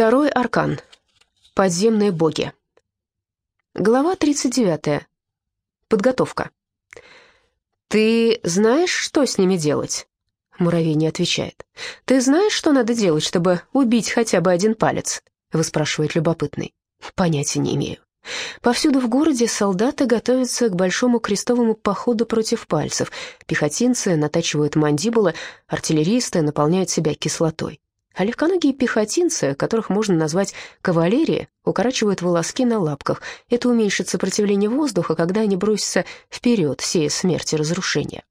Второй аркан. Подземные боги. Глава 39. Подготовка. «Ты знаешь, что с ними делать?» Муравей не отвечает. «Ты знаешь, что надо делать, чтобы убить хотя бы один палец?» Выспрашивает любопытный. «Понятия не имею». Повсюду в городе солдаты готовятся к большому крестовому походу против пальцев. Пехотинцы натачивают мандибулы, артиллеристы наполняют себя кислотой. А легконогие пехотинцы, которых можно назвать кавалерией, укорачивают волоски на лапках. Это уменьшит сопротивление воздуха, когда они бросятся вперед, сея смерть и разрушение.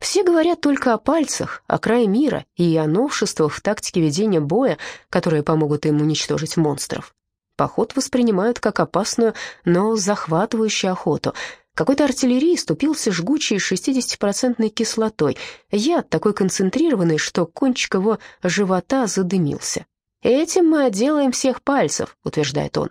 Все говорят только о пальцах, о крае мира и о новшествах в тактике ведения боя, которые помогут им уничтожить монстров. Поход воспринимают как опасную, но захватывающую охоту — какой-то артиллерии ступился жгучей 60% кислотой, яд такой концентрированный, что кончик его живота задымился. «Этим мы отделаем всех пальцев», — утверждает он.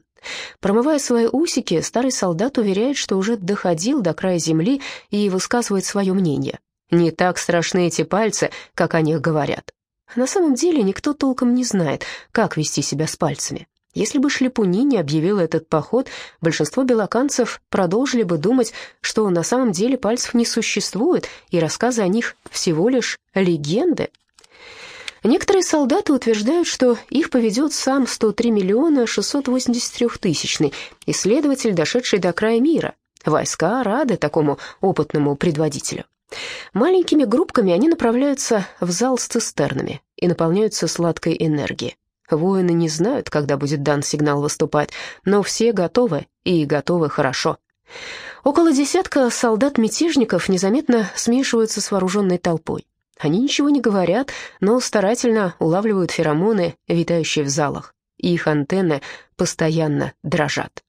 Промывая свои усики, старый солдат уверяет, что уже доходил до края земли и высказывает свое мнение. Не так страшны эти пальцы, как о них говорят. На самом деле никто толком не знает, как вести себя с пальцами. Если бы Шлепуни не объявил этот поход, большинство белоканцев продолжили бы думать, что на самом деле пальцев не существует, и рассказы о них всего лишь легенды. Некоторые солдаты утверждают, что их поведет сам 103 миллиона 683 тысячный, исследователь, дошедший до края мира. Войска рады такому опытному предводителю. Маленькими группками они направляются в зал с цистернами и наполняются сладкой энергией. Воины не знают, когда будет дан сигнал выступать, но все готовы, и готовы хорошо. Около десятка солдат-мятежников незаметно смешиваются с вооруженной толпой. Они ничего не говорят, но старательно улавливают феромоны, витающие в залах. Их антенны постоянно дрожат.